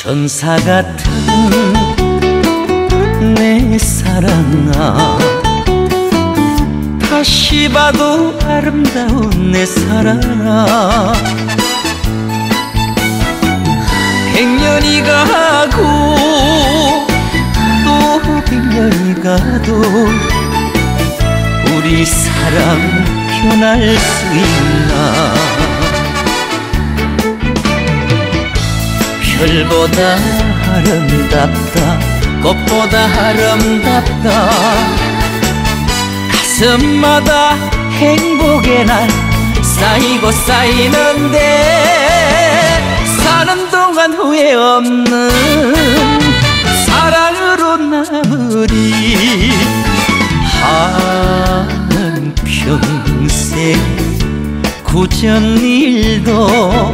천사 같은 내 사랑아. 다시 봐도 아름다운 내 사랑아. 백년이 가고 또 백년이 가도 우리 사랑 변할 수 있나 별보다 아름답다 꽃보다 아름답다. 가슴마다 행복의 날 쌓이고 쌓이는데 사는 동안 후회 없는 사랑으로 남으리. 하는 평생 굳은 일도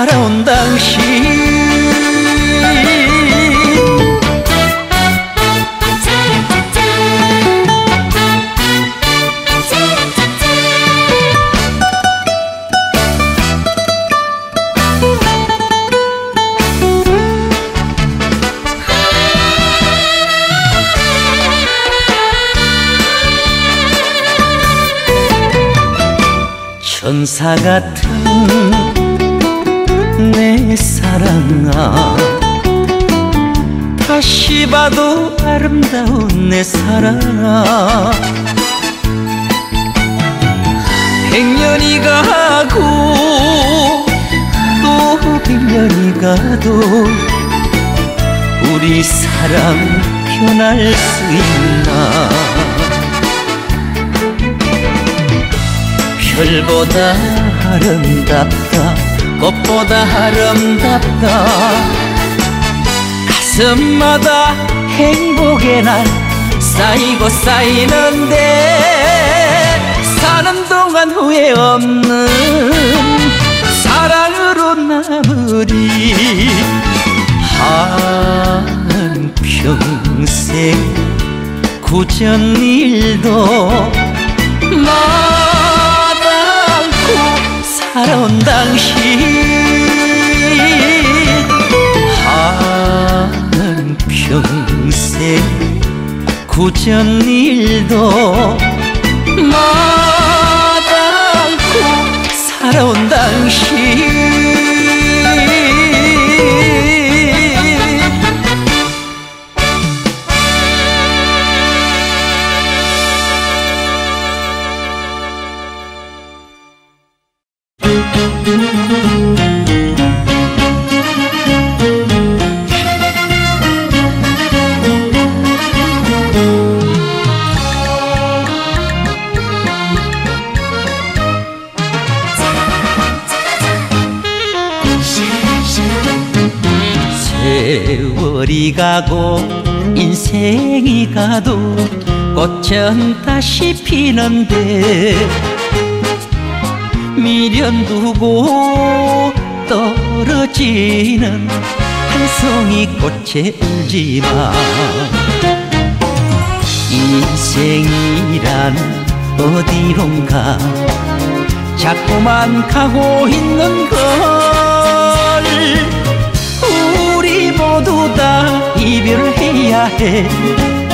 살아온 당신. 천사 같은 내 사랑아. 다시 봐도 아름다운 내 사랑아 백년이 가고 또 백년이 가도 우리 사랑 변할 수 있나? 별보다 아름답다 꽃보다 아름답다. 가슴마다 행복의 날 쌓이고 쌓이는데 사는 동안 후회 없는 사랑으로 남으리. 한 평생 굳은 가도 꽃은 다시 피는데 미련 두고 떨어지는 한 송이 꽃에 울지마. 인생이란 어디론가 자꾸만 가고 있는 걸 우리 모두 다 이별해야 해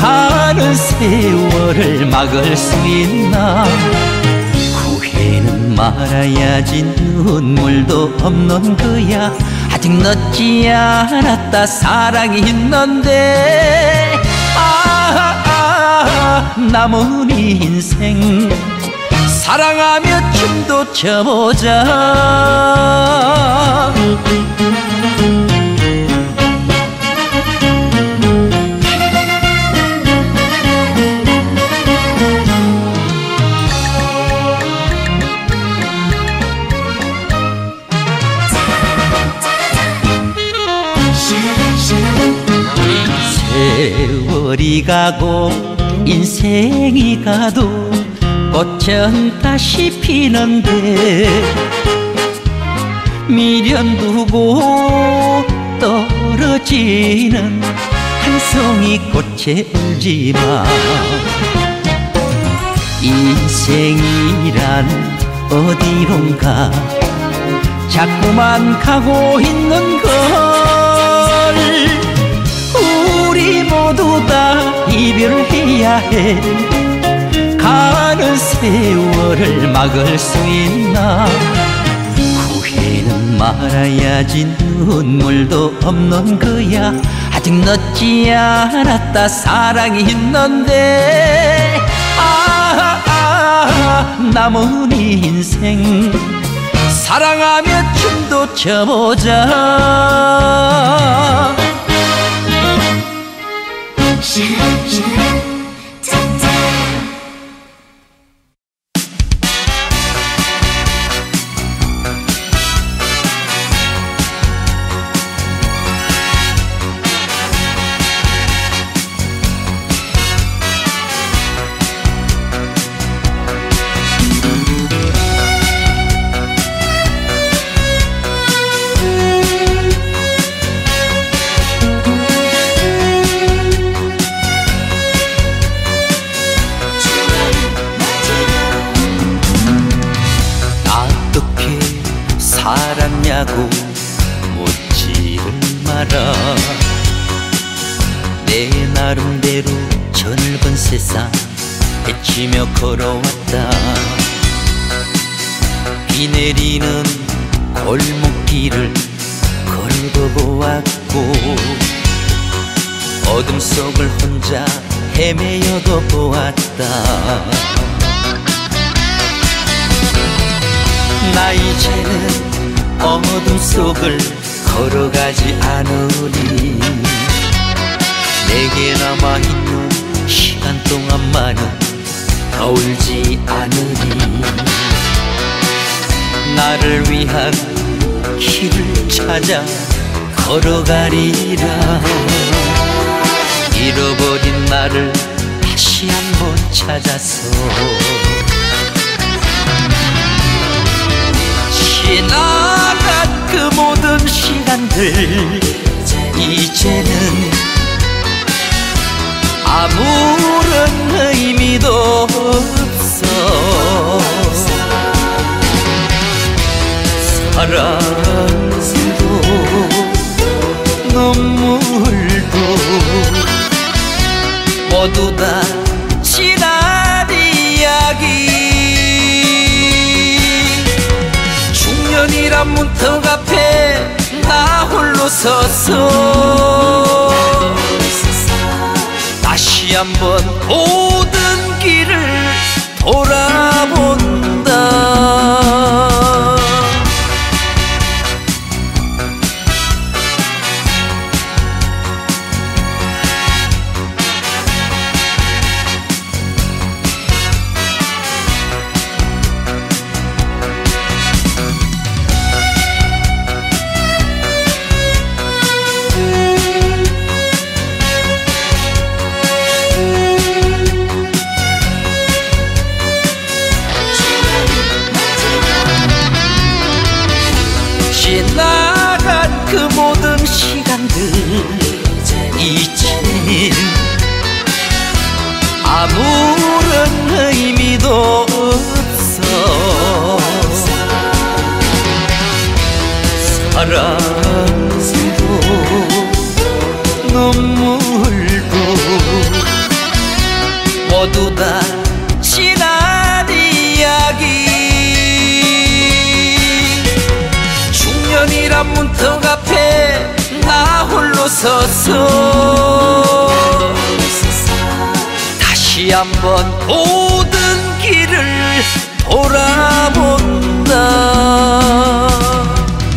가는 세월을 막을 수 있나? 후회는 말아야지 눈물도 없는 거야. 아직 늦지 않았다 사랑이 있는데. 아, 아, 아 남은 인생. 사랑하며 춤도 춰보자 세월이 가고 인생이 가도 꽃은 다시 피는데 미련 두고 떨어지는 한 송이 꽃에 울지마. 인생이란 어디론가 자꾸만 가고 있는 해 가는 세월을 막을 수 있나? 후회는 말아야지 눈물도 없는 거야. 아직 늦지 않았다. 사랑이 있는데. 아, 아 남은 인생. 사랑하며 춤도 춰보자 살았냐고 묻지를 마라 내 나름대로 저 넓은 세상 헤치며 걸어왔다. 비 내리는 골목길을 걸어보았고 어둠 속을 혼자 헤매여도 보았다. 나 이제는 어둠 속을 걸어가지 않으리. 내게 남아있는 시간 동안만은 더 울지 않으리. 나를 위한 길을 찾아 걸어가리라. 잃어버린 나를 다시 한번 찾아서 지나간 그 모든 시간들 이제는 아무런 의미도 없어. 사랑도 눈물도 모두 다 중년이란 문턱 앞에 나 홀로 서서 다시 한번 모든 길을 돌아 지나간 그 모든 시간들 이제는 아무런 의미도 없어. 사랑도 눈물도 모두 다 문턱 앞에 나 홀로 서서 다시 한번 모든 길을 돌아본다.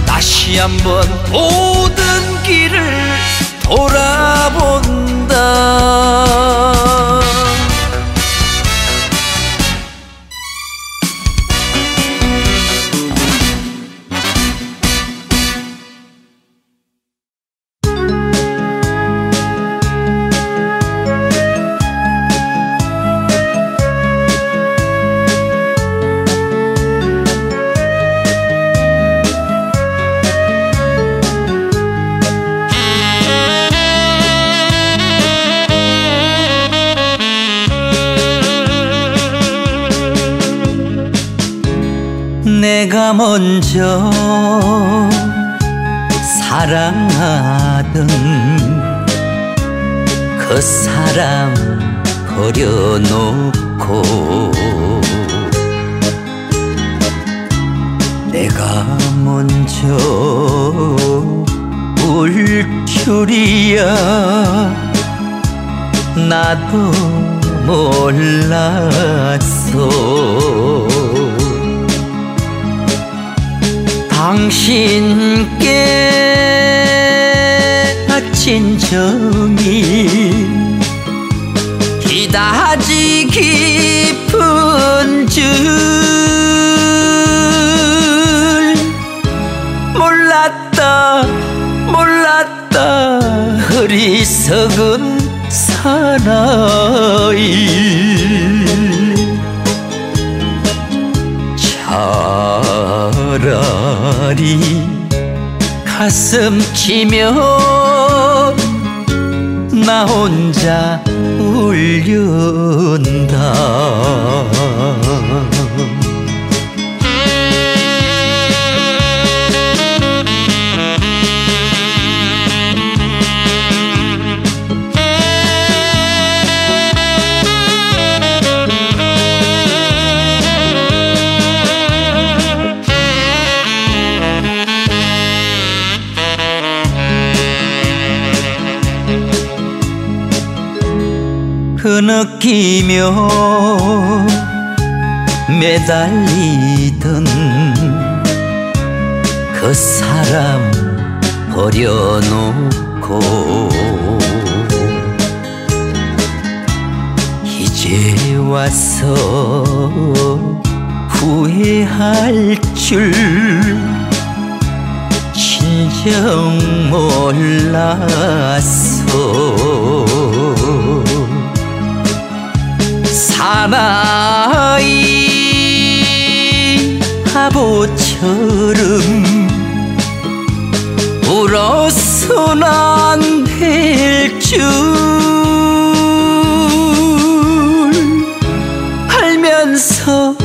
다시 한번 모든 길을 돌아본다 먼저 사랑하던 그 사람 버려놓고 내가 먼저 울 줄이야. 나도 몰랐어 당신께 바친 정이 기다지 깊은 줄 몰랐다 몰랐다. 어리석은 사나이 차라리 가슴 치며 나 혼자 울륜다 흐느끼며 매달리던 그 사람 버려놓고 이제 와서 후회할 줄 진정 몰랐어 사나이 바보처럼 울어선 안될 줄 알면서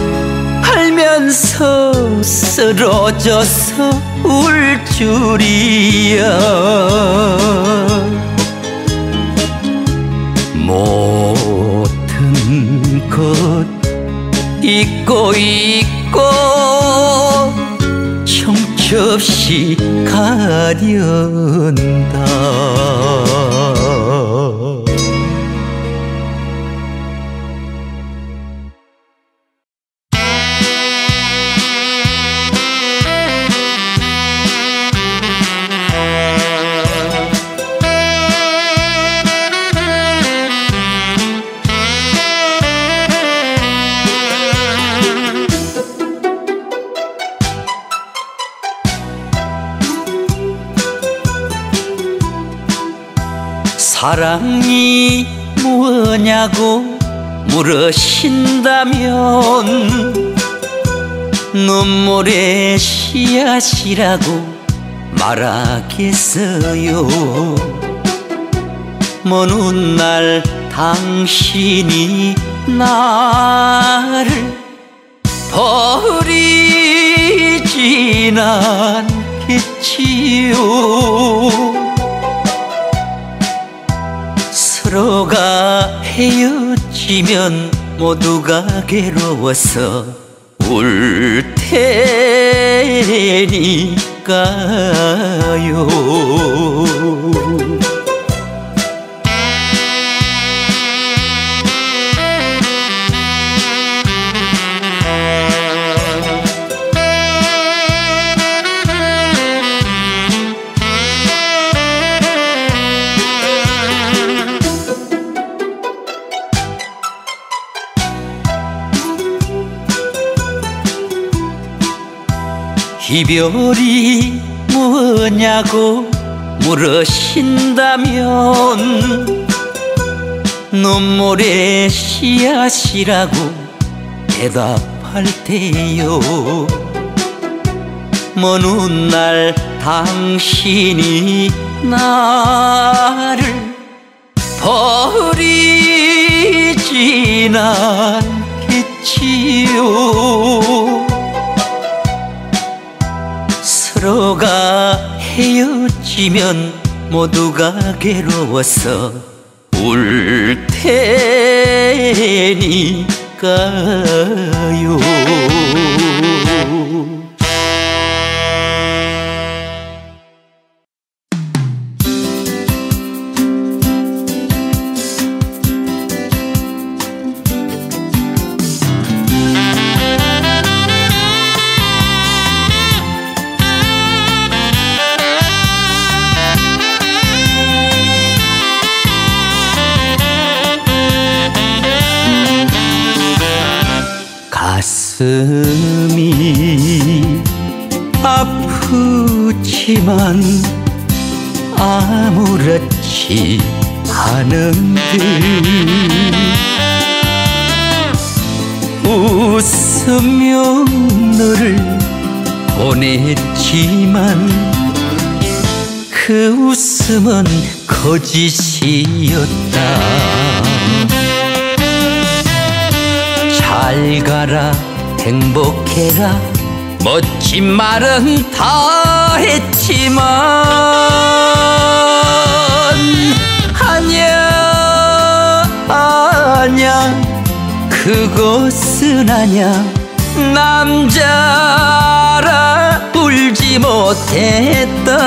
알면서 쓰러져서 울 줄이야. 모 든것 잊고 정처 없이 가련다 사랑이 뭐냐고 물으신다면 눈물의 씨앗이라고 말하겠어요. 먼 훗날 당신이 나를 버리진 않겠지요 서로가 헤어지면 모두가 괴로워서 울 테니까요 이별이 뭐냐고 물으신다면 눈물의 씨앗이라고 대답할 테요. 먼 훗날 당신이 나를 버리진 않겠지요 서로가 헤어지면 모두가 괴로워서 울 테니까요. 웃으며 너를 보냈지만 그 웃음은 거짓이었다. 잘 가라 행복해라. 멋진 말은 다 했지만 아냐 아냐 그것은 아냐 남자라 울지 못했다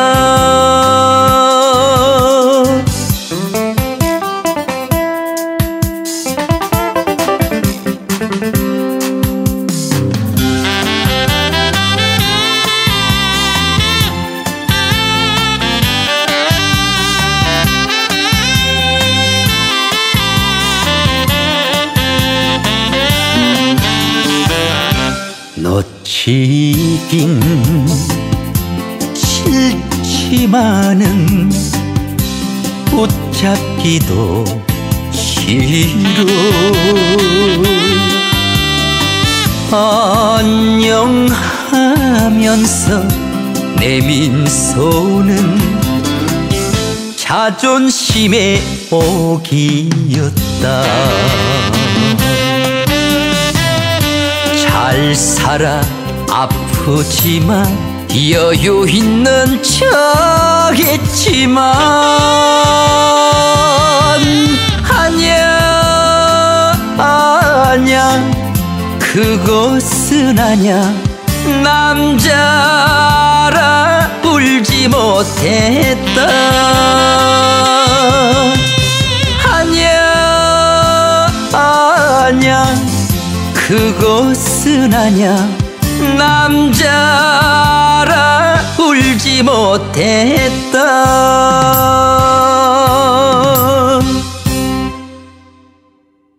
놓치긴 싫지만은 붙잡기도 싫어. 안녕하면서 내민 손은 자존심의 옥이었다. 잘 살아 아프지만 여유 있는 척했지만 아냐 아냐 그것은 아냐 남자라 울지 못했다. 아냐 아냐 그것은 아냐 남자라 울지 못했다